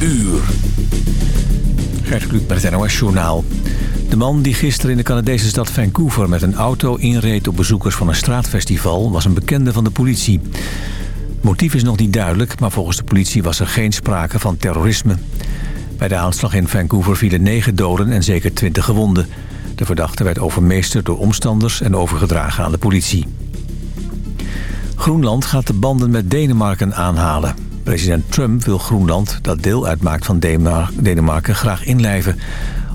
uur. Gert Kluk met het NOS Journaal. De man die gisteren in de Canadese stad Vancouver met een auto inreed op bezoekers van een straatfestival... was een bekende van de politie. Motief is nog niet duidelijk, maar volgens de politie was er geen sprake van terrorisme. Bij de aanslag in Vancouver vielen negen doden en zeker twintig gewonden. De verdachte werd overmeesterd door omstanders en overgedragen aan de politie. Groenland gaat de banden met Denemarken aanhalen. President Trump wil Groenland, dat deel uitmaakt van Denemarken, graag inlijven.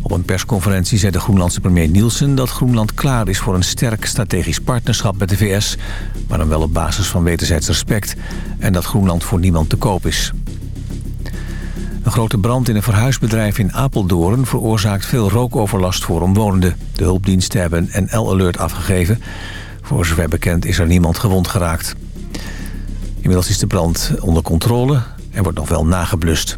Op een persconferentie zei de Groenlandse premier Nielsen... dat Groenland klaar is voor een sterk strategisch partnerschap met de VS... maar dan wel op basis van wederzijds respect... en dat Groenland voor niemand te koop is. Een grote brand in een verhuisbedrijf in Apeldoorn... veroorzaakt veel rookoverlast voor omwonenden. De hulpdiensten hebben een L-alert afgegeven. Voor zover bekend is er niemand gewond geraakt. Inmiddels is de brand onder controle en wordt nog wel nageblust.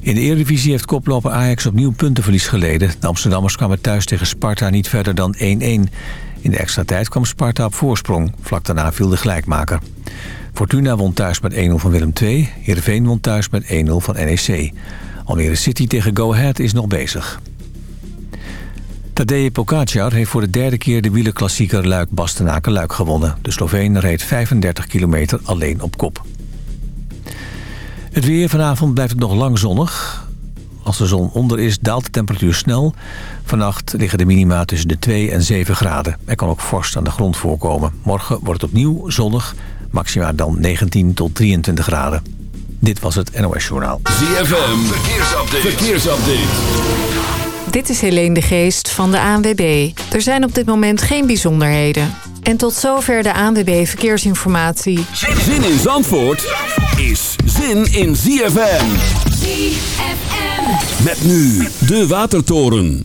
In de Eredivisie heeft koploper Ajax opnieuw puntenverlies geleden. De Amsterdammers kwamen thuis tegen Sparta niet verder dan 1-1. In de extra tijd kwam Sparta op voorsprong. Vlak daarna viel de gelijkmaker. Fortuna won thuis met 1-0 van Willem II. Heerenveen won thuis met 1-0 van NEC. Almere City tegen Go Ahead is nog bezig. Tadej Pogacar heeft voor de derde keer de wielerklassieker Luik-Bastenaken-Luik gewonnen. De Sloveen reed 35 kilometer alleen op kop. Het weer vanavond blijft het nog lang zonnig. Als de zon onder is, daalt de temperatuur snel. Vannacht liggen de minima tussen de 2 en 7 graden. Er kan ook vorst aan de grond voorkomen. Morgen wordt het opnieuw zonnig, maxima dan 19 tot 23 graden. Dit was het NOS Journaal. ZFM, verkeersupdate. verkeersupdate. Dit is Helene de Geest van de ANWB. Er zijn op dit moment geen bijzonderheden. En tot zover de ANWB Verkeersinformatie. Zin in Zandvoort is zin in ZFM. ZFM. Met nu de Watertoren.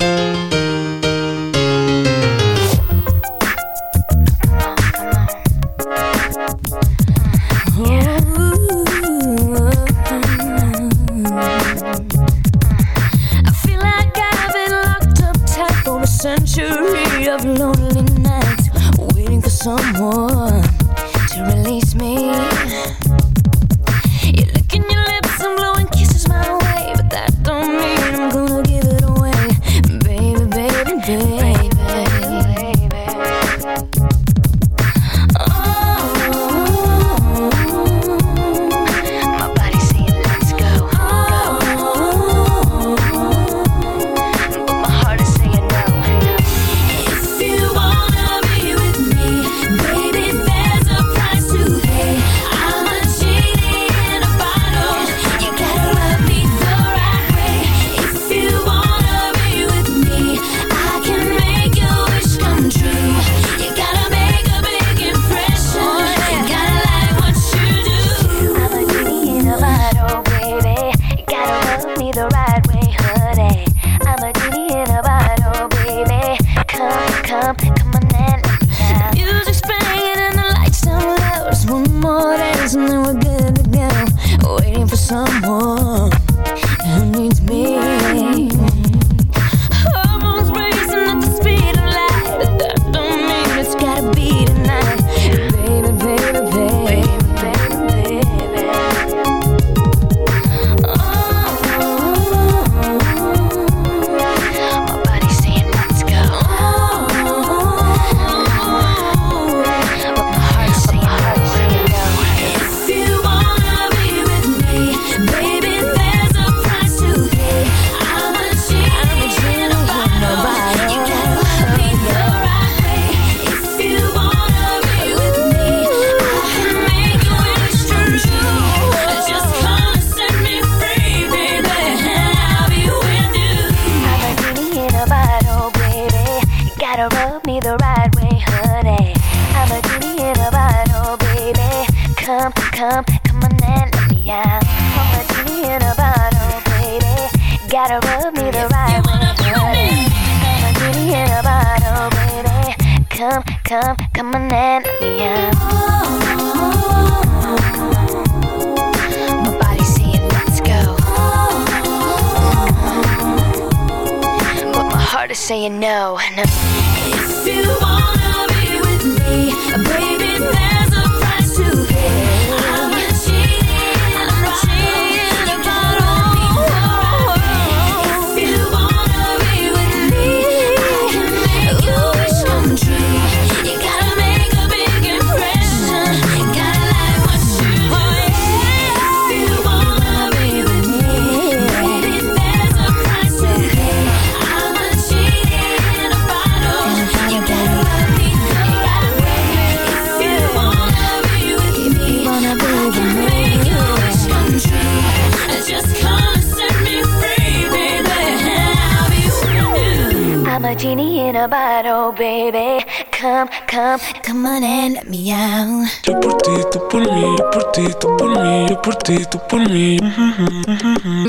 Come, come, come on and let me out. Yo por ti, tú por mí, yo por ti, tú por mí, yo por ti, tú por mí.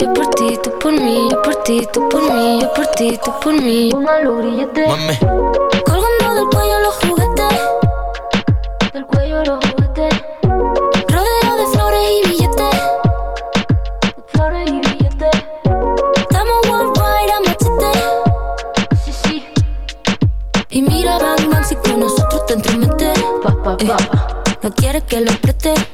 Yo por ti, tú por mí, yo por ti, tú por mí, yo por ti, tú por mí. Póngalo grillete. Mami, Colgando del cuello los juguetes. Que lo.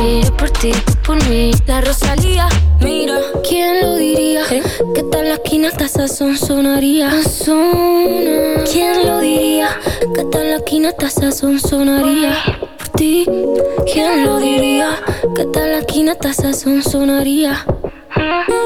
tú por mí. La Rosalía, mira, ¿quién lo diría? Que tal la esquina hasta sazón sonaría. Sazona. ¿Quién lo diría? Que tal la esquina hasta sazón sonaría. Por ti, ¿quién lo diría? Que tal la esquina hasta sazón sonaría. ¿Quién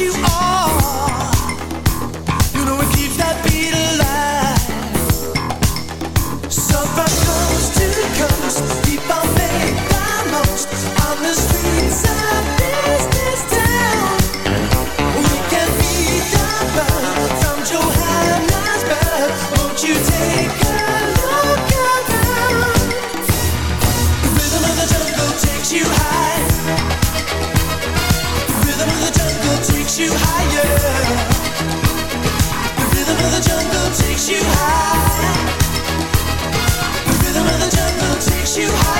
you are. you high.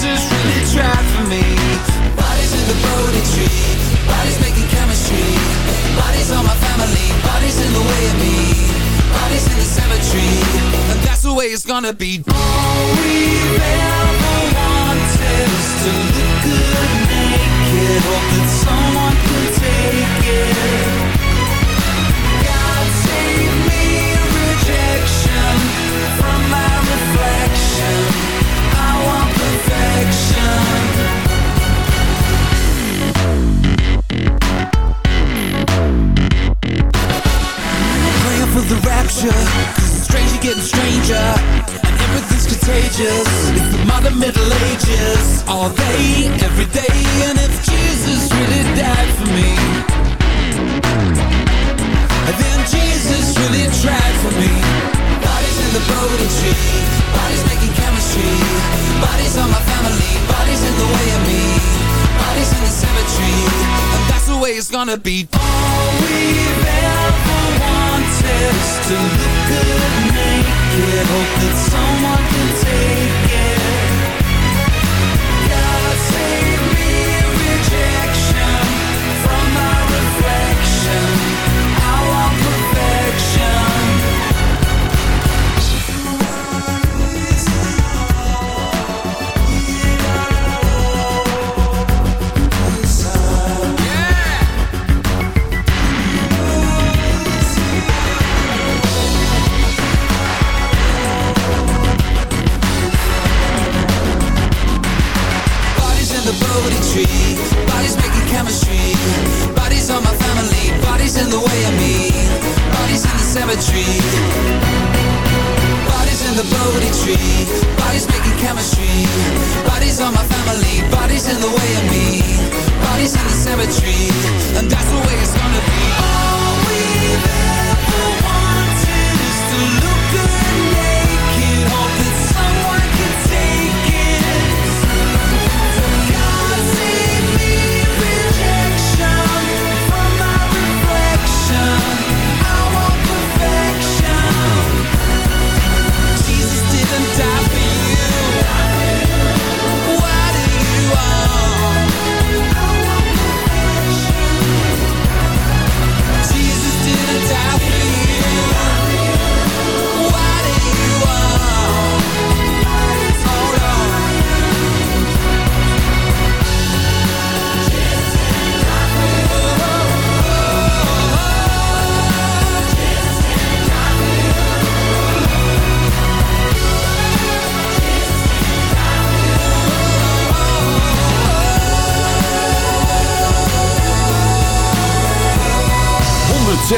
Jesus really tried for me. Bodies in the Bodhi tree, bodies making chemistry. Bodies on my family, bodies in the way of me. Bodies in the cemetery, and that's the way it's gonna be. All we've ever wanted is to look good naked. Hope that someone can take it. God save me rejection from my reflection. Every day. And if Jesus really died for me, then Jesus really tried for me. Bodies in the Bodhi tree, bodies making chemistry. Bodies on my family, bodies in the way of me. Bodies in the cemetery, and that's the way it's gonna be. All we've ever wanted is to look good naked. Hope that someone can take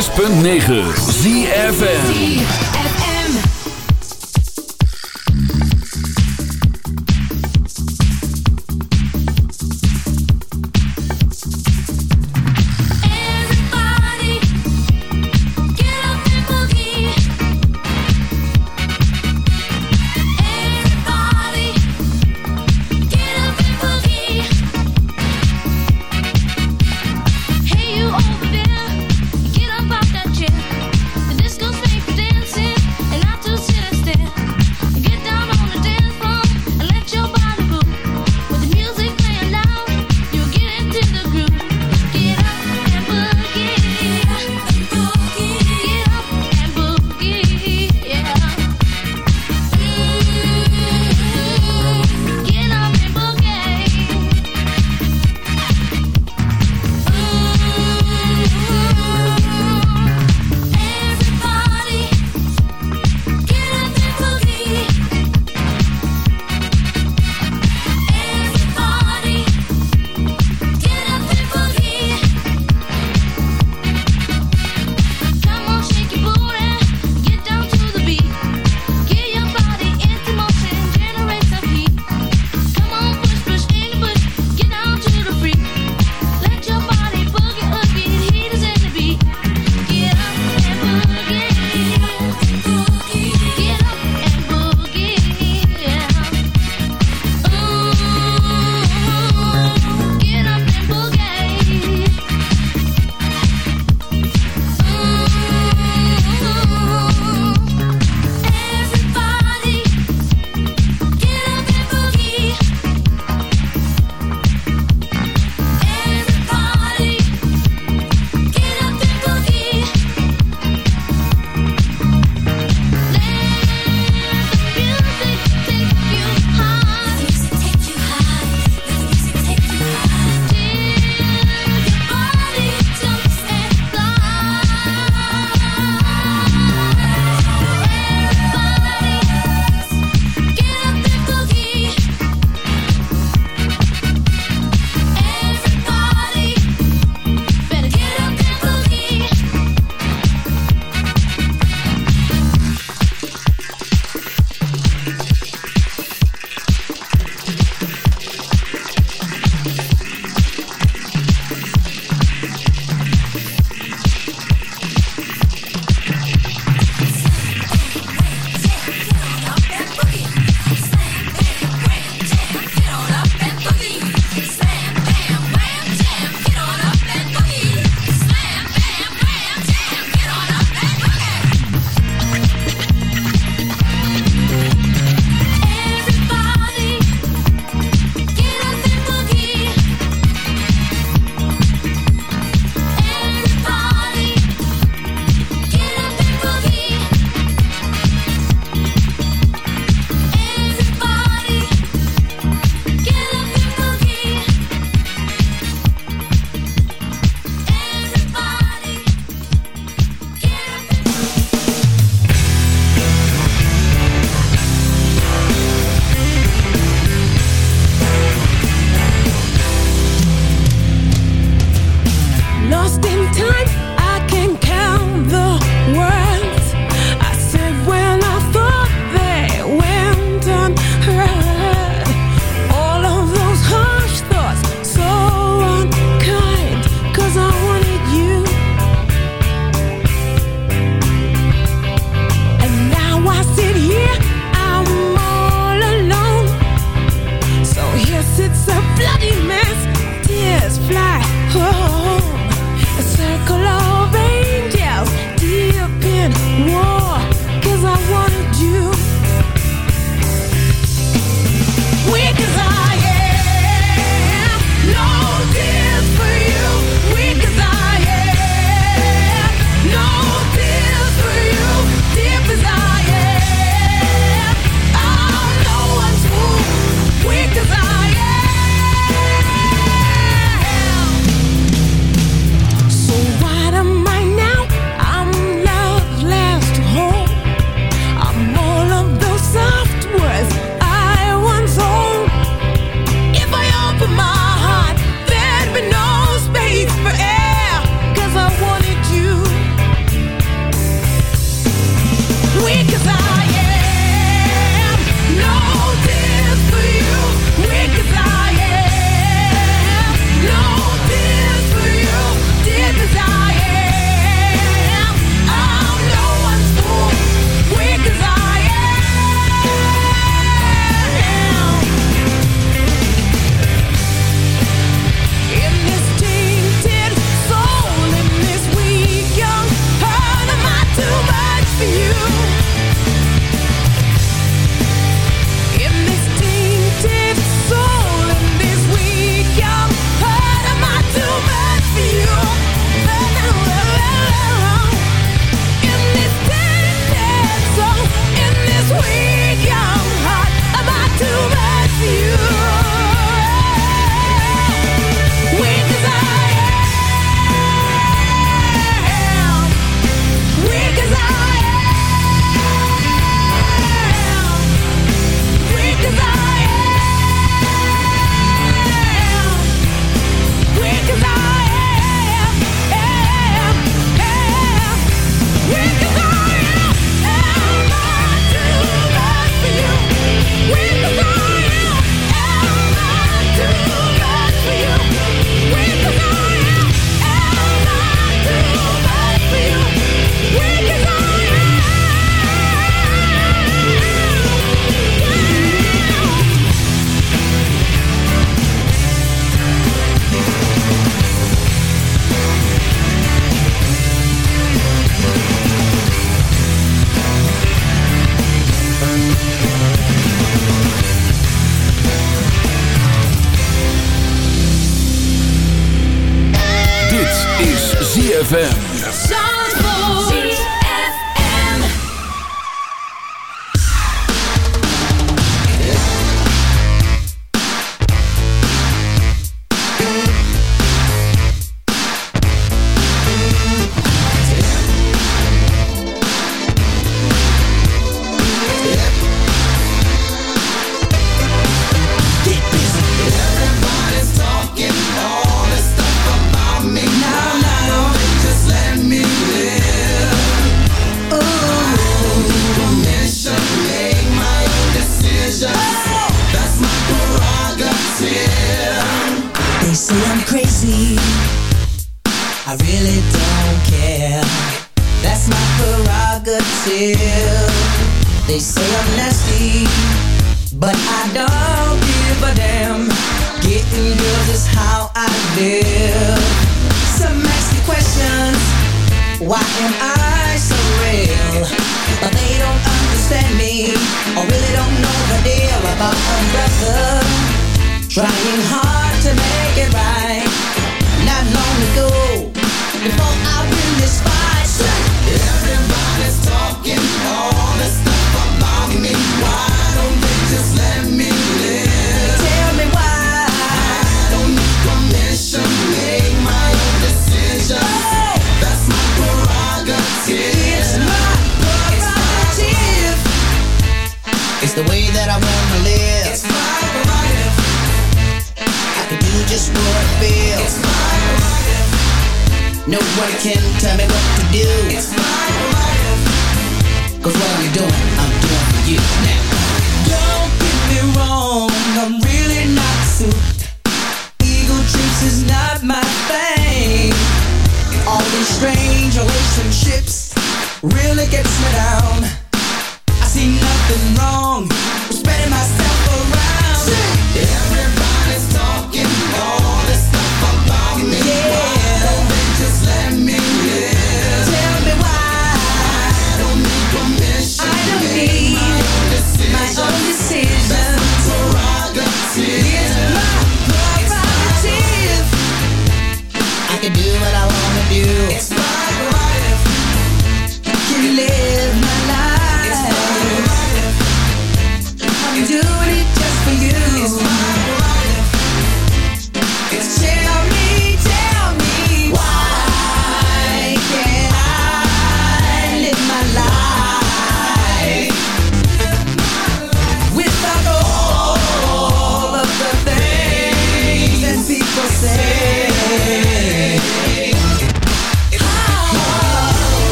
106.9 ZFN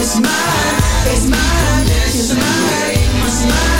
It's mine, it's mine, it's mine, it's mine,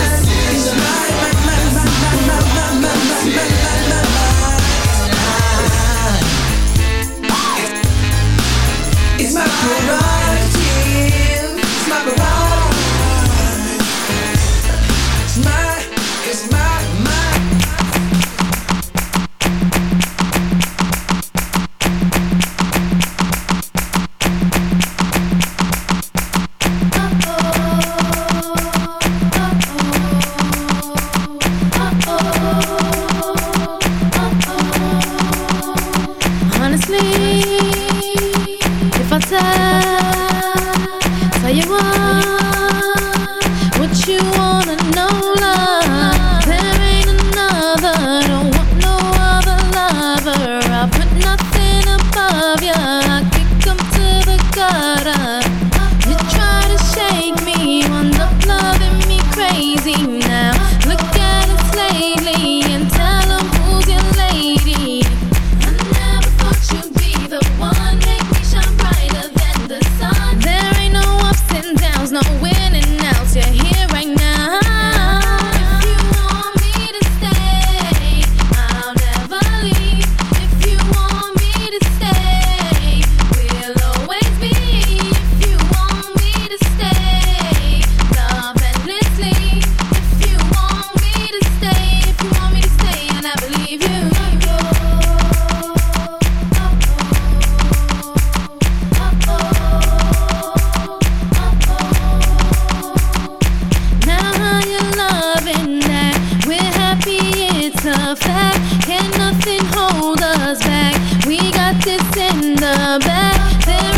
Can nothing hold us back? We got this in the bag. There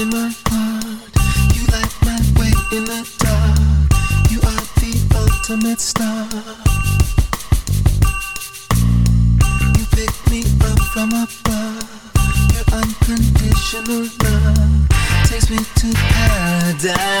in my heart. You light my way in the dark. You are the ultimate star. You pick me up from above. Your unconditional love takes me to paradise.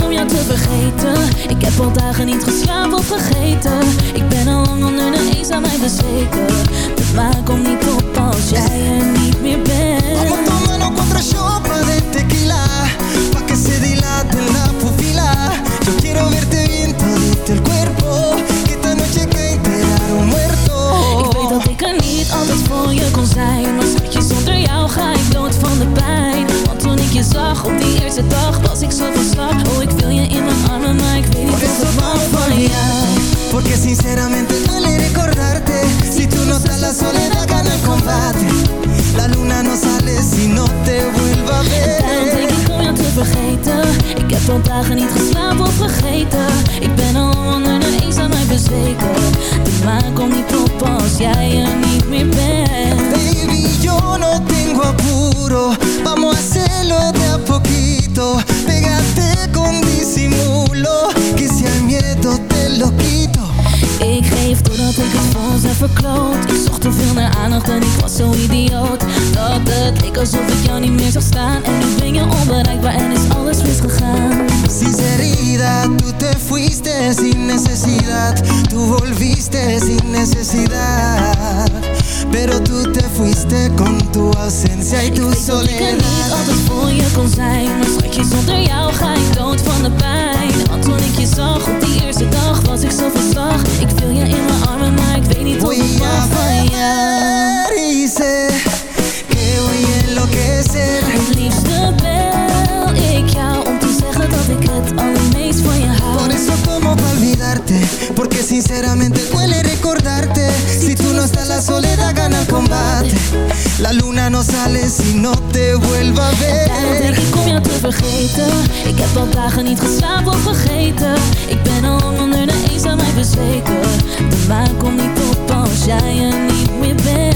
jou te vergeten. Ik heb al dagen niet geslapen of vergeten. Ik ben al lang onder de eens aan mij bezweken. De maan komt niet op als jij er niet meer Vamos bent tomando cuatro shots de tequila. Pa' que se dilate la pupila Yo quiero verte bien todito el cuerpo. Que esta noche cae enterado muerto. Ik weet dat ik er niet altijd voor je kon zijn. Maar schatje, zonder jou ga ik dood van de pijn je zag op die eerste dag Was ik zo van slag. Oh, ik wil je in mijn armen Maar ik weet niet of a van jou. Porque sinceramente duele recordarte. Si tú no estás la soledad gana el combate La luna no sale si no te vuelva a Daarom denk ver ik om jou te vergeten. Ik heb al dagen niet geslapen of vergeten. Ik ben al onder de eens aan mij bezweken. De maan komt niet op als jij er niet meer bent. Baby, yo no tengo apuro. Vamos a hacerlo de a poquito. Pégate con disimulo Que si al miedo te lo quito. Ik geef doordat ik het heb verkloot en ik was zo idioot. Dat het leek alsof ik jou niet meer zag staan. En nu ben je onbereikbaar en is alles misgegaan. Sinceridad, tú te fuiste sin necesidad. Tú volviste sin necesidad. Pero tú te fuiste con tu ausencia y Ik tu weet dat ik er niet soledad. altijd voor je kon zijn. Maar schatje, zonder jou ga ik dood van de pijn. Want toen ik je zag op die eerste dag was ik zo van slag. Ik viel je in mijn armen, maar ik weet niet mag a van sé a enloquecer. Het liefste bel ik jou om te zeggen dat ik het allermeest van je Por hou eso tomo pa' olvidarte Porque sinceramente duele recordarte. Si tú no estás la soledad gana el combate. La luna no sale si no te vuelva a Daarom denk ver ik om jou te vergeten. Ik heb al dagen niet geslapen of vergeten. Ik ben al onder de eens aan mij bezweken. De maan komt niet op als jij er niet meer bent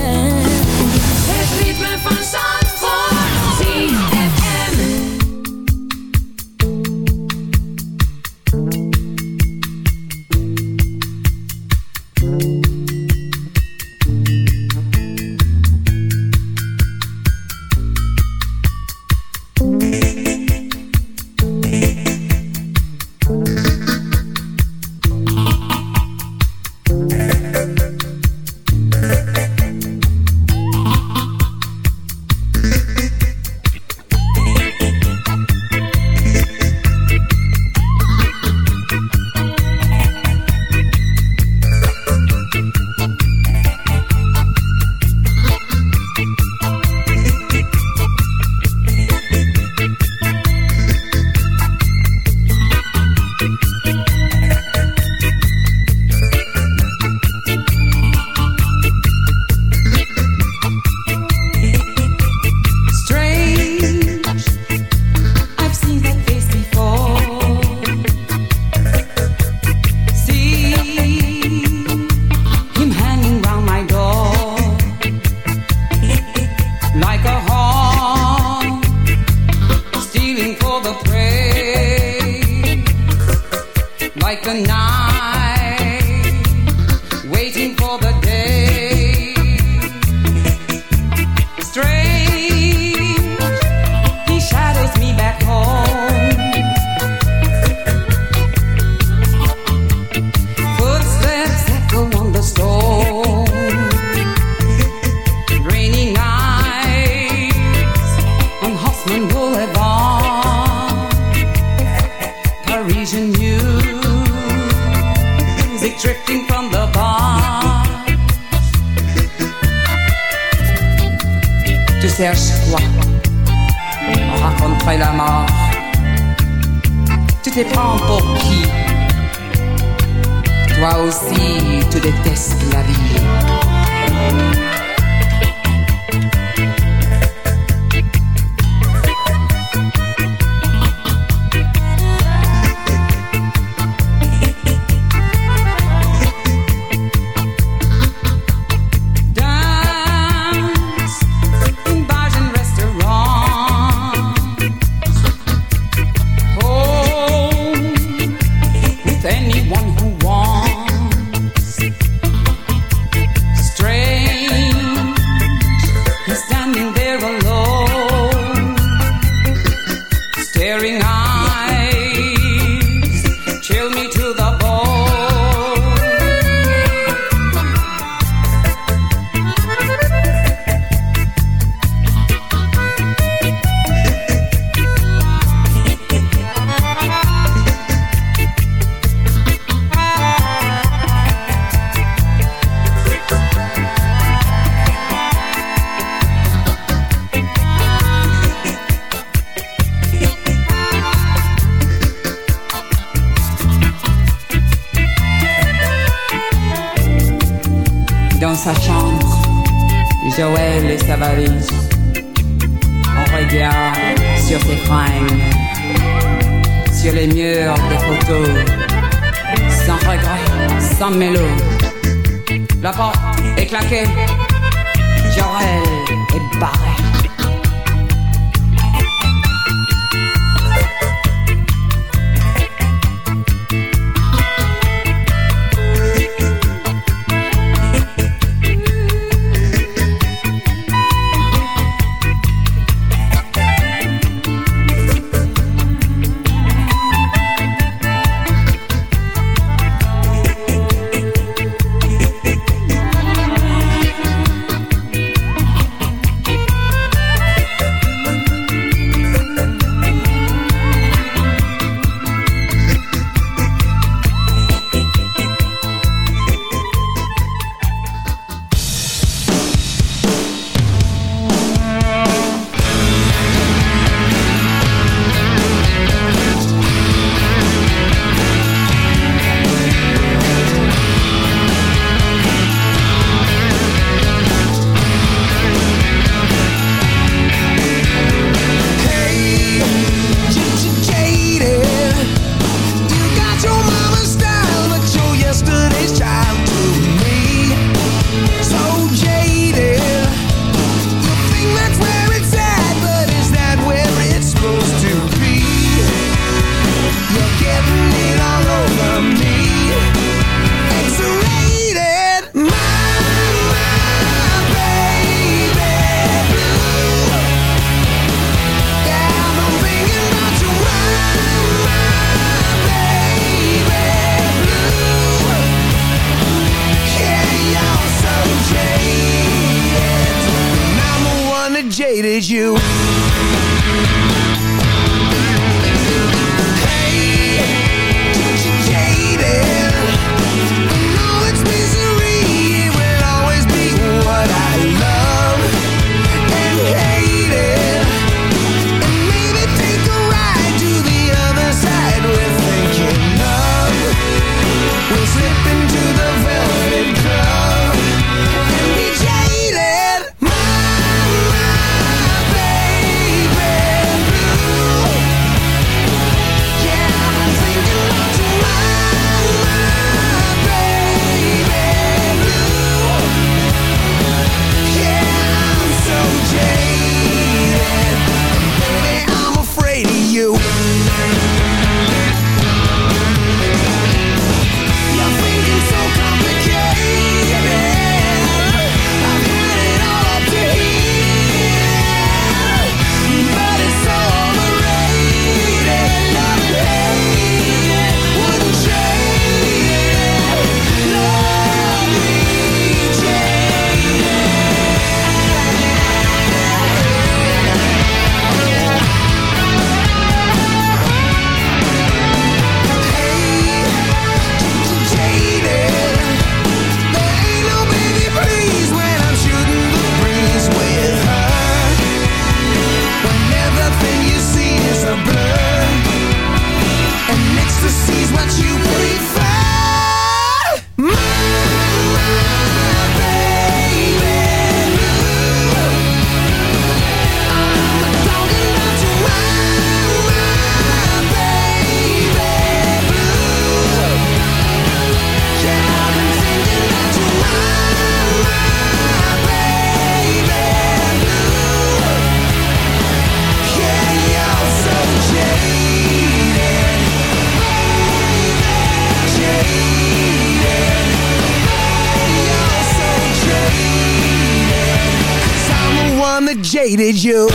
you